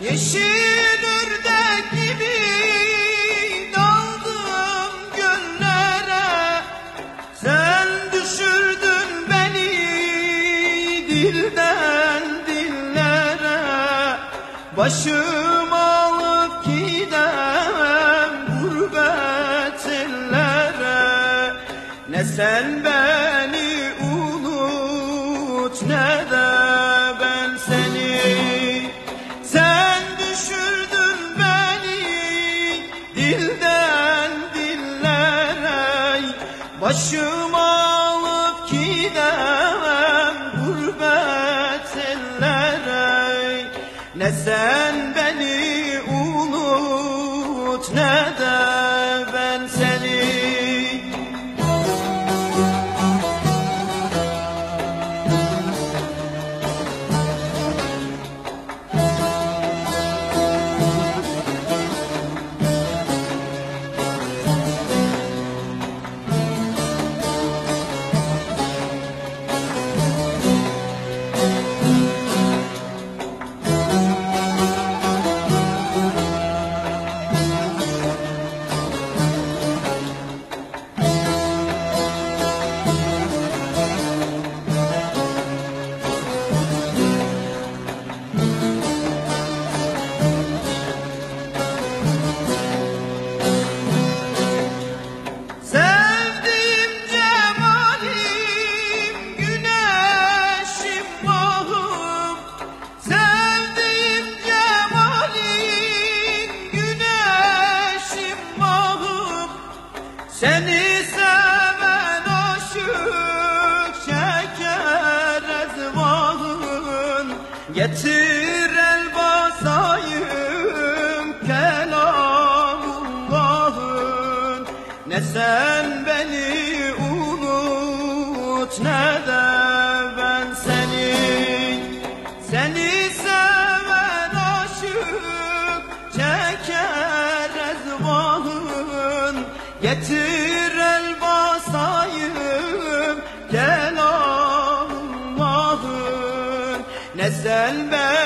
Yeşil ördek gibi daldım göllere. Sen düşürdün beni dilden dillere. Başım alıp gidem gurbet ellere. Ne sen beni unut ne de dilden dillere Başım alıp gidemem gurbet ellere. Ne sen beni unut ne de Seni seven aşık çeker ezvahın. Getir el basayım kelamullahın. Ne sen beni unut ne de ben seni. Seni seven aşık çeker ezvahın. Getir kelamahın Ne